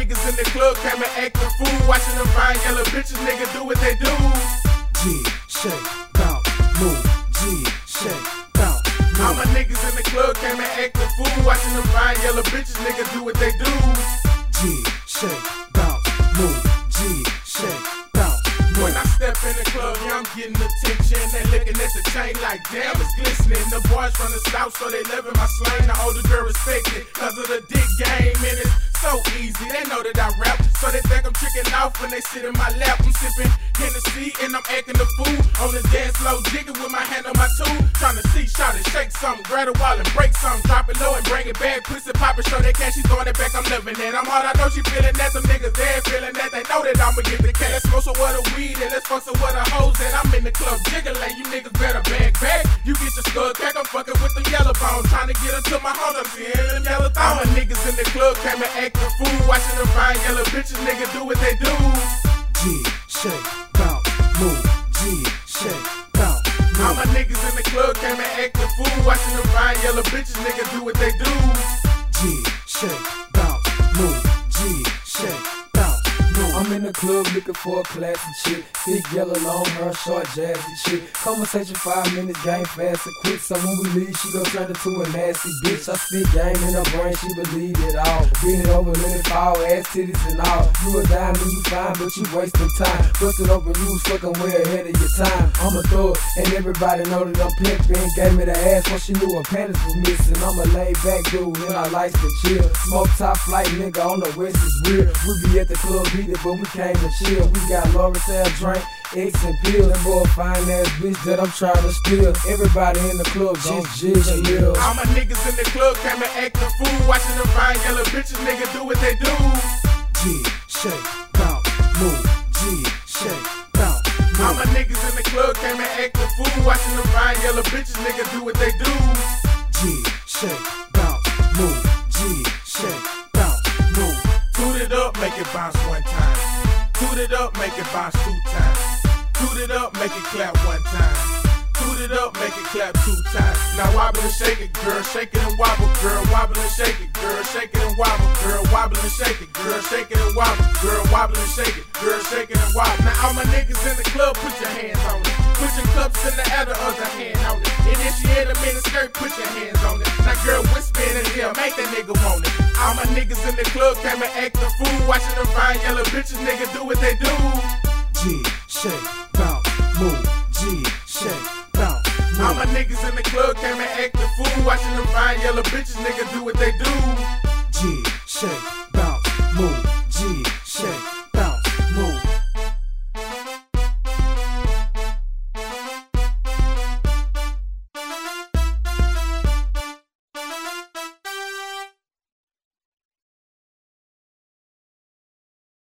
All niggas in the club came and acting fool, watching them fine yellow bitches, nigga do what they do. G, shake, bounce, move. G, shake, bounce, All move. my niggas in the club came and acting fool, watching them fine yellow bitches, nigga do what they do. G, shake, bounce, move. G, shake, bounce, move. When. I step in the club, yeah, I'm getting attention. They looking at the chain like, damn, it's glistening. The boys from the south, so they loving my slang. The older girl respect it, cause of the dick game. And it's so easy, they know that I rap. So they think I'm tricking off when they sit in my lap. I'm sipping Hennessy and I'm acting the fool. On the dance floor, jigging with my hand on my tool. Trying to see, shout it, shake something, grab a wall and break something. Drop it low and bring it back. Pussy poppin', show that cash, she throwing it back. I'm loving it. I'm hard, I know she feeling that. Some niggas there feeling that. They know that I'ma get the cash. Let's some water weed and let's fuck some water hoes. And I'm in the club jiggling. You niggas better back back. You get your skull crack. I'm fucking with the yellow bone. Trying to get her to my home. I'm seeing them yellow thong. Niggas in the club came and acting fool. Watching them fine yellow bitches, nigga do what they do. G, shake, bounce, move. G, shake, bounce, All my move. niggas in the club came and acting fool. Watching them fine yellow bitches, nigga do what they do. G, shake, bounce, move. G, the club looking for a classy chick. Thick yellow, long hair, short, jazzy chick. Conversation five minutes, game fast and quick. So when we leave, she gon' turn into a nasty bitch. I spit game in her brain, she believe it all. Bend it over, let it fall, ass titties and all. You a dime and you fine, but you wasting time. Bust it open, you fucking way ahead of your time. I'm a thug, and everybody know that I'm pimpin'. Gave me the ass when she knew her panties was missing. I'm a laid back dude, and I like to chill. Smoke top flight, nigga, on the west is real. We be at the club beat it, but we came to chill. We got L'Oreal drink, X and pills. And boy, fine ass bitch that I'm trying to steal. Everybody in the club just jig and live. All my niggas in the club came and acting fool. Watching them fine yellow bitches, nigga do what they do. G, shake, bounce, move. G, shake, bounce, All my move. niggas in the club came and acting fool. Watching them fine yellow bitches, nigga do what they do. G, shake, bounce, move. G, shake, bounce, move. Toot it up, make it bounce one time. Toot it up, make it bounce two times. Toot it up, make it clap one time. Toot it up, make it clap two times. Now wobble and shake it, girl, shake it and wobble, girl, wobble and shake it, girl, shake it and wobble, girl, wobble and shake it, girl, shake it and wobble, girl, wobble and shake it, girl, shake it and wobble. Now all my niggas in the club, put your hands on it. Put your cups in the the other hand on it. And if she hit a mini skirt, put your hands on it. Now girl, in his ear, make that nigga want it. All my niggas in the club came and act the fool, watching them fine yellow bitches, nigga do what they do. G, shake, bounce, move. G, shake, bounce, All my move. niggas in the club came and act the fool, watching them fine yellow bitches, nigga do what they do. G, shake, move.